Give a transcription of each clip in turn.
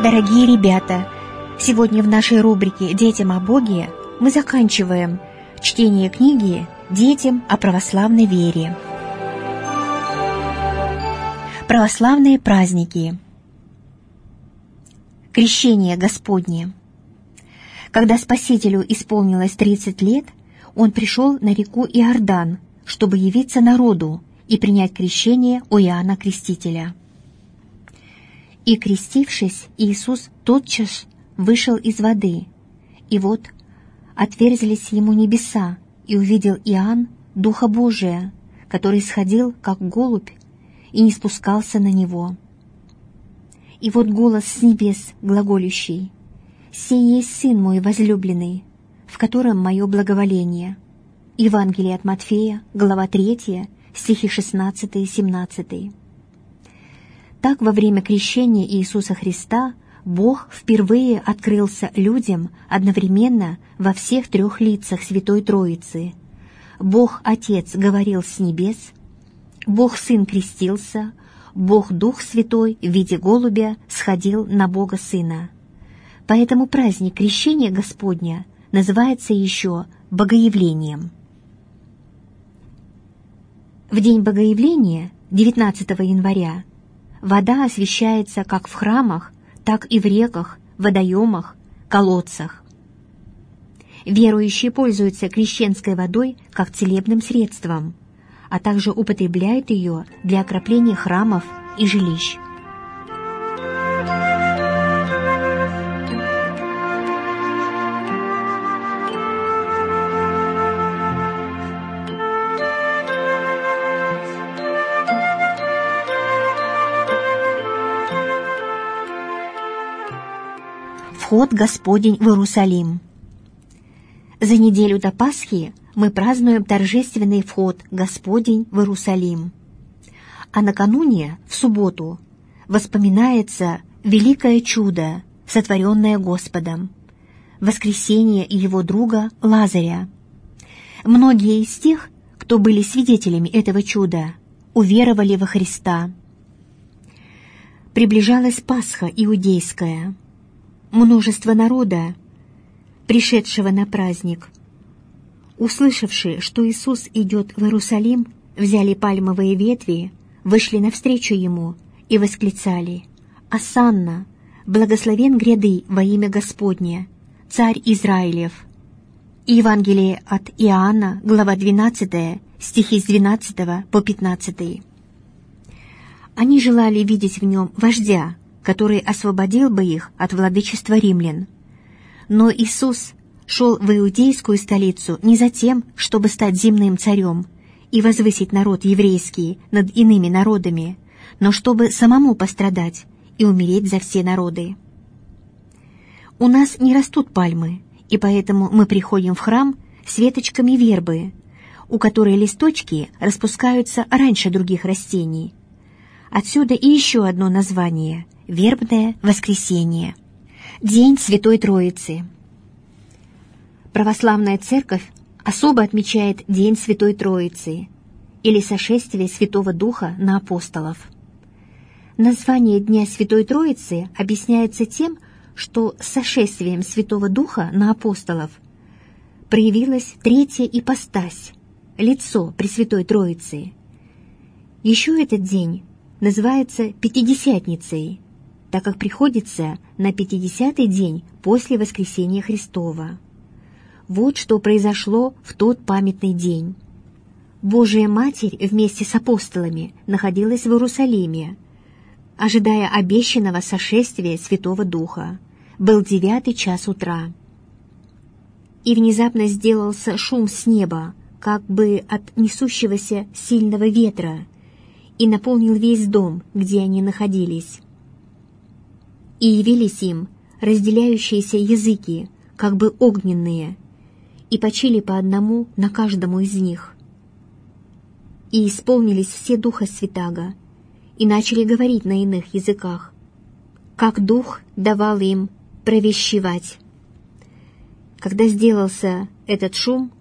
Дорогие ребята, сегодня в нашей рубрике «Детям о Боге» мы заканчиваем чтение книги «Детям о православной вере». Православные праздники Крещение Господне Когда Спасителю исполнилось 30 лет, он пришел на реку Иордан, чтобы явиться народу и принять крещение у Иоанна Крестителя. И, крестившись, Иисус тотчас вышел из воды, и вот отверзлись ему небеса, и увидел Иоанн Духа Божия, который сходил, как голубь, и не спускался на него. И вот голос с небес глаголющий, «Сей есть Сын мой возлюбленный, в котором мое благоволение». Евангелие от Матфея, глава 3, стихи 16 и 17. Так во время крещения Иисуса Христа Бог впервые открылся людям одновременно во всех трех лицах Святой Троицы. Бог Отец говорил с небес, Бог Сын крестился, Бог Дух Святой в виде голубя сходил на Бога Сына. Поэтому праздник Крещения Господня называется еще Богоявлением. В день Богоявления, 19 января, вода освещается как в храмах, так и в реках, водоемах, колодцах. Верующие пользуются крещенской водой как целебным средством, а также употребляют ее для окропления храмов и жилищ. Вход Господень в Иерусалим. За неделю до Пасхи мы празднуем торжественный вход Господень в Иерусалим. А накануне, в субботу, воспоминается великое чудо, сотворенное Господом, воскресение его друга Лазаря. Многие из тех, кто были свидетелями этого чуда, уверовали во Христа. Приближалась Пасха иудейская – множество народа, пришедшего на праздник. Услышавши, что Иисус идет в Иерусалим, взяли пальмовые ветви, вышли навстречу Ему и восклицали «Асанна! Благословен гряды во имя Господне, Царь Израилев!» Евангелие от Иоанна, глава 12, стихи с 12 по 15. Они желали видеть в нем вождя, который освободил бы их от владычества римлян. Но Иисус шел в иудейскую столицу не за тем, чтобы стать земным царем и возвысить народ еврейский над иными народами, но чтобы самому пострадать и умереть за все народы. У нас не растут пальмы, и поэтому мы приходим в храм с веточками вербы, у которой листочки распускаются раньше других растений. Отсюда и еще одно название – Вербное воскресенье. День Святой Троицы. Православная Церковь особо отмечает День Святой Троицы или сошествие Святого Духа на апостолов. Название Дня Святой Троицы объясняется тем, что сошествием Святого Духа на апостолов проявилась третья ипостась, лицо Пресвятой Троицы. Еще этот день называется Пятидесятницей – так как приходится на 50-й день после воскресения Христова. Вот что произошло в тот памятный день. Божия Матерь вместе с апостолами находилась в Иерусалиме, ожидая обещанного сошествия Святого Духа. Был девятый час утра. И внезапно сделался шум с неба, как бы от несущегося сильного ветра, и наполнил весь дом, где они находились и явились им разделяющиеся языки, как бы огненные, и почили по одному на каждому из них. И исполнились все Духа Святаго, и начали говорить на иных языках, как Дух давал им провещевать. Когда сделался этот шум,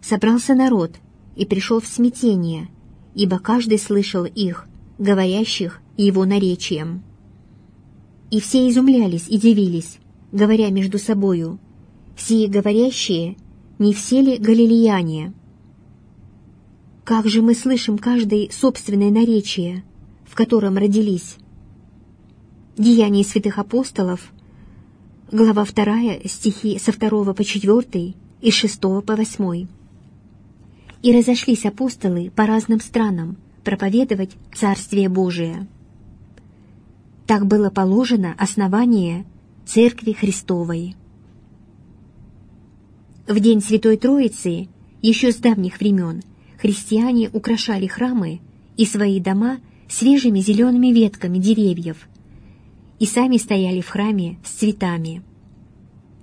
собрался народ и пришел в смятение, ибо каждый слышал их, говорящих его наречием. И все изумлялись и дивились, говоря между собою, «Сие говорящие, не все ли галилеяне?» Как же мы слышим каждое собственное наречие, в котором родились? Деяния святых апостолов, глава 2, стихи со 2 по 4 и с 6 по 8. «И разошлись апостолы по разным странам проповедовать Царствие Божие». Так было положено основание Церкви Христовой. В день Святой Троицы, еще с давних времен, христиане украшали храмы и свои дома свежими зелеными ветками деревьев и сами стояли в храме с цветами.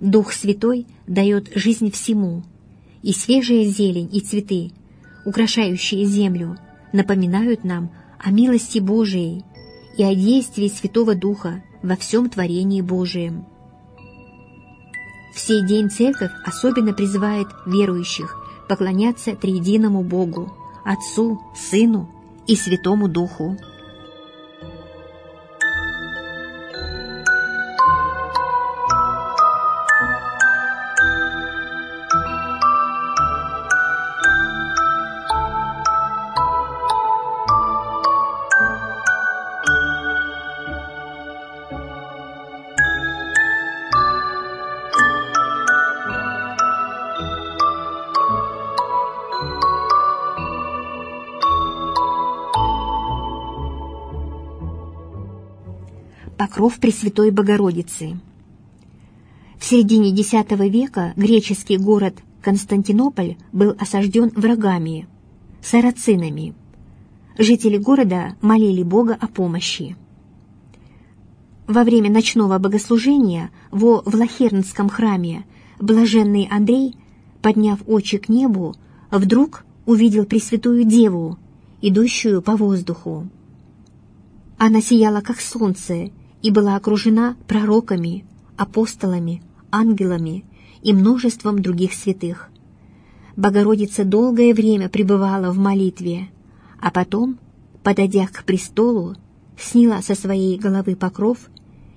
Дух Святой дает жизнь всему, и свежая зелень и цветы, украшающие землю, напоминают нам о милости Божией и о действии Святого Духа во всем творении Божием. В сей день Церковь особенно призывает верующих поклоняться Триединому Богу, Отцу, Сыну и Святому Духу. Покров Пресвятой Богородицы. В середине X века греческий город Константинополь был осажден врагами, сарацинами. Жители города молили Бога о помощи. Во время ночного богослужения во Влахернском храме блаженный Андрей, подняв очи к небу, вдруг увидел Пресвятую Деву, идущую по воздуху. Она сияла, как солнце, и была окружена пророками, апостолами, ангелами и множеством других святых. Богородица долгое время пребывала в молитве, а потом, подойдя к престолу, сняла со своей головы покров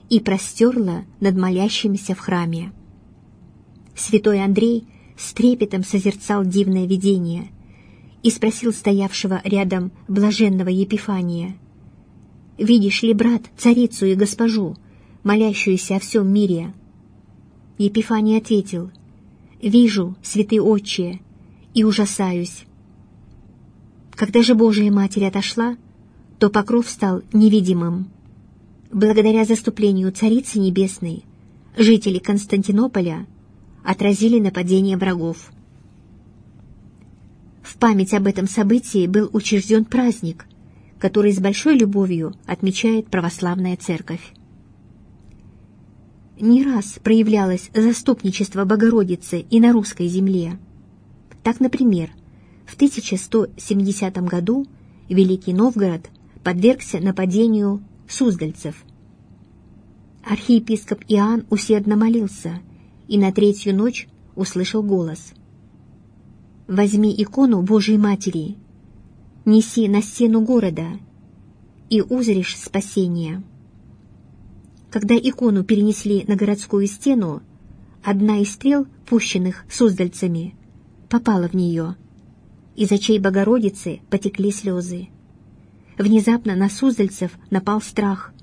и простерла над молящимися в храме. Святой Андрей с трепетом созерцал дивное видение и спросил стоявшего рядом блаженного Епифания — Видишь ли, брат, царицу и госпожу, молящуюся о всем мире?» Епифаний ответил, «Вижу, святый отче, и ужасаюсь». Когда же Божия Матерь отошла, то покров стал невидимым. Благодаря заступлению Царицы Небесной жители Константинополя отразили нападение врагов. В память об этом событии был учрежден праздник – который с большой любовью отмечает православная церковь. Не раз проявлялось заступничество Богородицы и на русской земле. Так, например, в 1170 году Великий Новгород подвергся нападению суздальцев. Архиепископ Иоанн усердно молился и на третью ночь услышал голос «Возьми икону Божьей Матери неси на стену города, и узришь спасение. Когда икону перенесли на городскую стену, одна из стрел, пущенных суздальцами, попала в нее. Из очей Богородицы потекли слезы. Внезапно на суздальцев напал страх,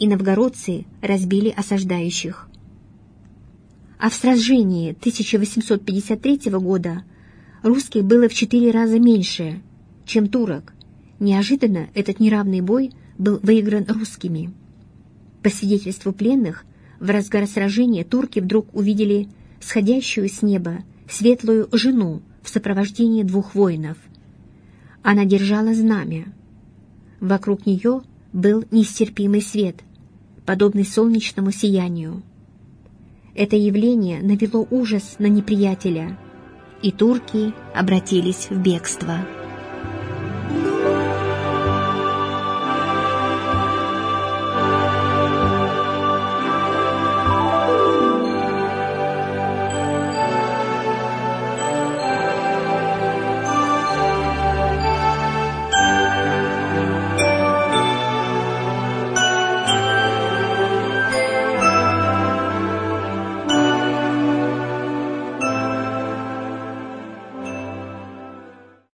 и новгородцы разбили осаждающих. А в сражении 1853 года русских было в четыре раза меньше – чем турок. Неожиданно этот неравный бой был выигран русскими. По свидетельству пленных, в разгар сражения турки вдруг увидели сходящую с неба светлую жену в сопровождении двух воинов. Она держала знамя. Вокруг нее был нестерпимый свет, подобный солнечному сиянию. Это явление навело ужас на неприятеля, и турки обратились в бегство.